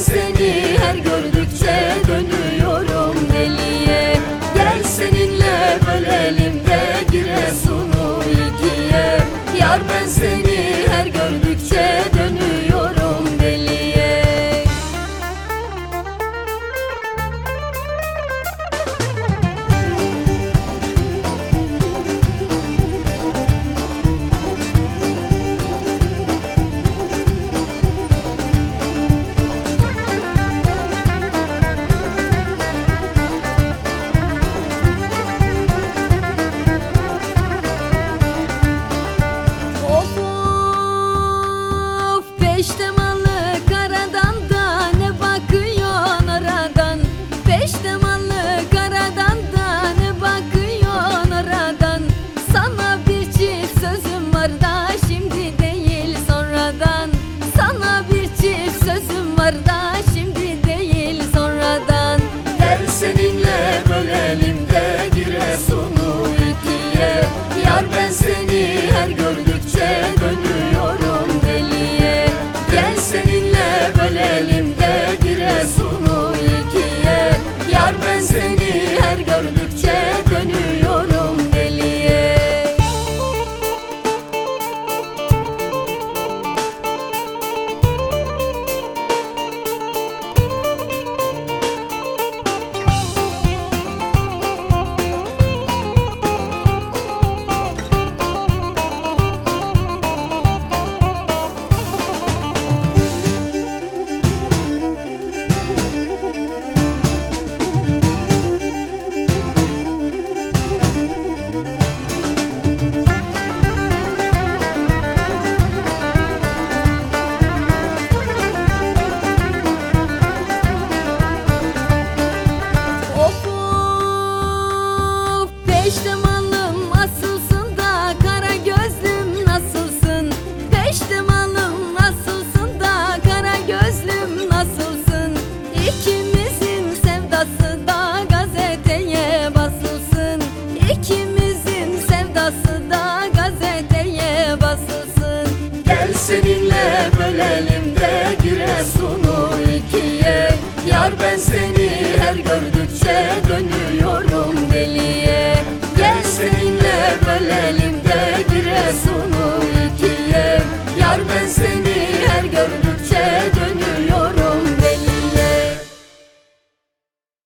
sing. seninle bölelim de Giresun'u ikiye. Yar ben seni her gördükçe dönüyorum deliye. Gel seninle bölelim de Giresun'u ikiye. Yar ben seni